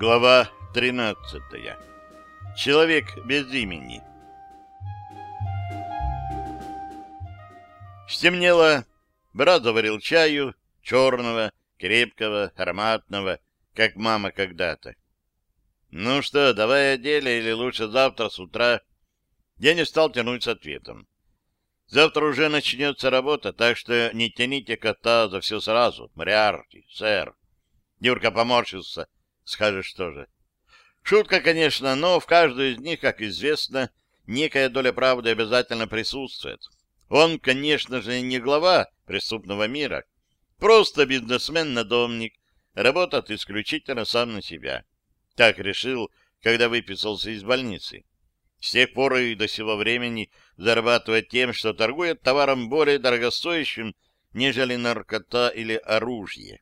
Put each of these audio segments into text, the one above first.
Глава 13. Человек без имени. Стемнело. Брат заварил чаю, черного, крепкого, ароматного, как мама когда-то. Ну что, давай о деле или лучше завтра с утра? Я не стал тянуть с ответом. Завтра уже начнется работа, так что не тяните кота за все сразу. Мариарти, сэр. Юрка поморщился. Скажешь тоже. Шутка, конечно, но в каждой из них, как известно, некая доля правды обязательно присутствует. Он, конечно же, не глава преступного мира, просто бизнесмен-надомник, работает исключительно сам на себя. Так решил, когда выписался из больницы. С тех пор и до сего времени зарабатывает тем, что торгует товаром более дорогостоящим, нежели наркота или оружие.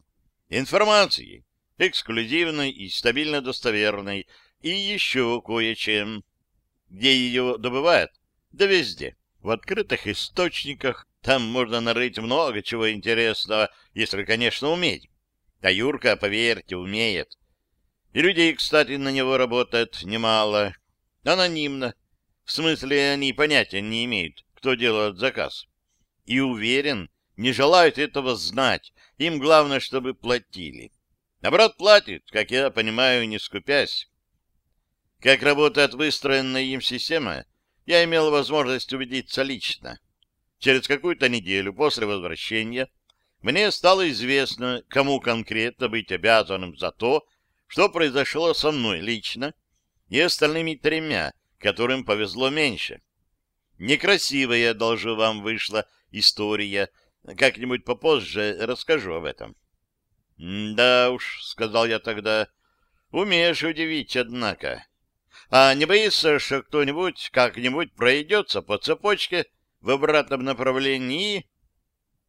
Информацией, эксклюзивной и стабильно достоверной, и еще кое-чем. Где ее добывают? Да везде. В открытых источниках там можно нарыть много чего интересного, если, конечно, уметь. А Юрка, поверьте, умеет. И людей, кстати, на него работает немало. Анонимно. В смысле, они понятия не имеют, кто делает заказ. И уверен, не желают этого знать. Им главное, чтобы платили. Брат платит, как я понимаю, не скупясь. Как работает выстроенная им система, я имел возможность убедиться лично. Через какую-то неделю после возвращения мне стало известно, кому конкретно быть обязанным за то, что произошло со мной лично и остальными тремя, которым повезло меньше. Некрасивая, должу вам, вышла история. Как-нибудь попозже расскажу об этом. — Да уж, — сказал я тогда, — умеешь удивить, однако. А не боишься, что кто-нибудь как-нибудь пройдется по цепочке в обратном направлении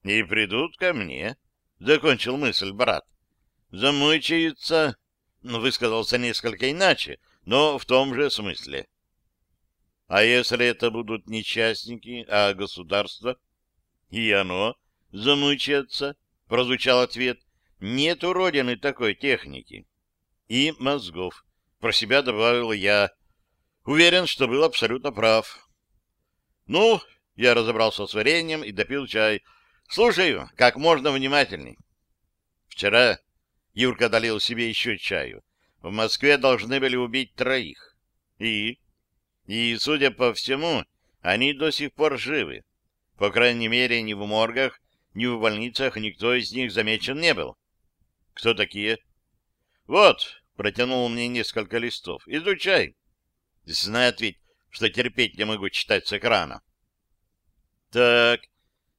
и придут ко мне? — закончил мысль брат. — Замучаются, — высказался несколько иначе, но в том же смысле. А если это будут не частники, а государство? И оно замучается, прозвучал ответ. Нет у Родины такой техники. И мозгов. Про себя добавил я. Уверен, что был абсолютно прав. Ну, я разобрался с вареньем и допил чай. Слушаю, как можно внимательней. Вчера Юрка долил себе еще чаю. В Москве должны были убить троих. И? И, судя по всему, они до сих пор живы. По крайней мере, ни в моргах, ни в больницах никто из них замечен не был. Кто такие? Вот, протянул мне несколько листов. Изучай. Знает ведь, что терпеть не могу читать с экрана. Так,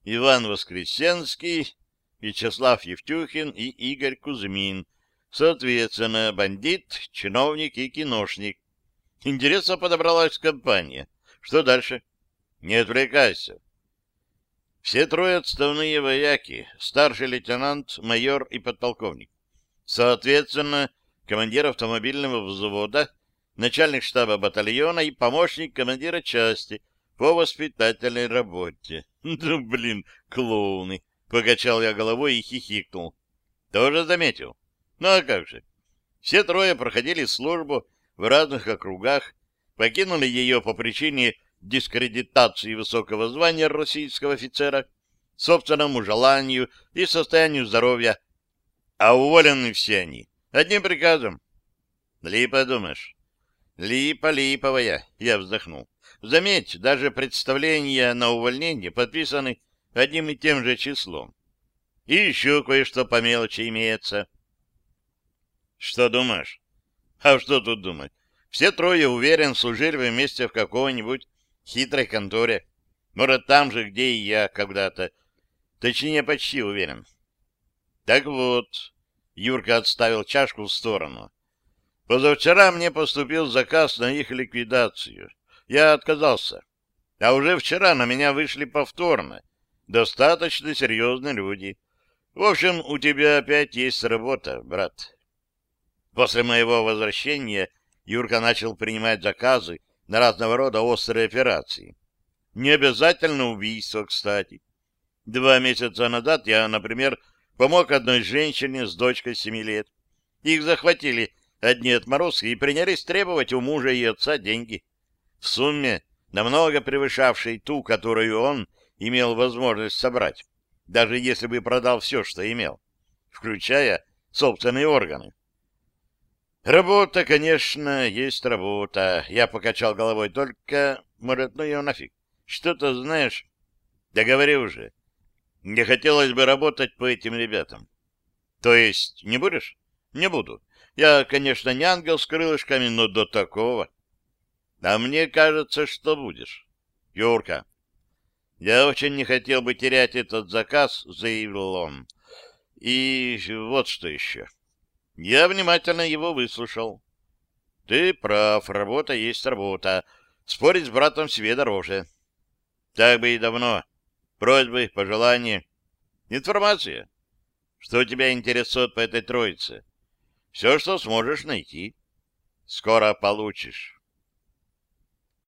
Иван Воскресенский, Вячеслав Евтюхин и Игорь Кузьмин — Соответственно, бандит, чиновник и киношник. Интересно подобралась компания. Что дальше? Не отвлекайся. Все трое отставные вояки, старший лейтенант, майор и подполковник. Соответственно, командир автомобильного взвода, начальник штаба батальона и помощник командира части по воспитательной работе. Ну, блин, клоуны! Покачал я головой и хихикнул. Тоже заметил? Ну а как же? Все трое проходили службу в разных округах, покинули ее по причине дискредитации высокого звания российского офицера, собственному желанию и состоянию здоровья, а уволены все они одним приказом. Липа, думаешь? Липа липовая, я вздохнул. Заметь, даже представления на увольнение подписаны одним и тем же числом. И еще кое-что по мелочи имеется. Что думаешь? А что тут думать? Все трое, уверен, служили вместе в какой-нибудь хитрой конторе. Может, там же, где и я когда-то. Точнее, почти уверен. Так вот, Юрка отставил чашку в сторону. Позавчера мне поступил заказ на их ликвидацию. Я отказался. А уже вчера на меня вышли повторно. Достаточно серьезные люди. В общем, у тебя опять есть работа, брат. После моего возвращения Юрка начал принимать заказы на разного рода острые операции. Не обязательно убийство, кстати. Два месяца назад я, например, помог одной женщине с дочкой семи лет. Их захватили одни отморозки и принялись требовать у мужа и отца деньги. В сумме намного превышавшей ту, которую он имел возможность собрать, даже если бы продал все, что имел, включая собственные органы. Работа, конечно, есть работа. Я покачал головой, только, может, ну ее нафиг. Что-то знаешь? Да говори уже. Не хотелось бы работать по этим ребятам. То есть не будешь? Не буду. Я, конечно, не ангел с крылышками, но до такого. А мне кажется, что будешь. Юрка, я очень не хотел бы терять этот заказ, заявил он. И вот что еще. Я внимательно его выслушал. Ты прав, работа есть работа. Спорить с братом себе дороже. Так бы и давно. Просьбы, пожелания. Информация. Что тебя интересует по этой троице? Все, что сможешь найти. Скоро получишь.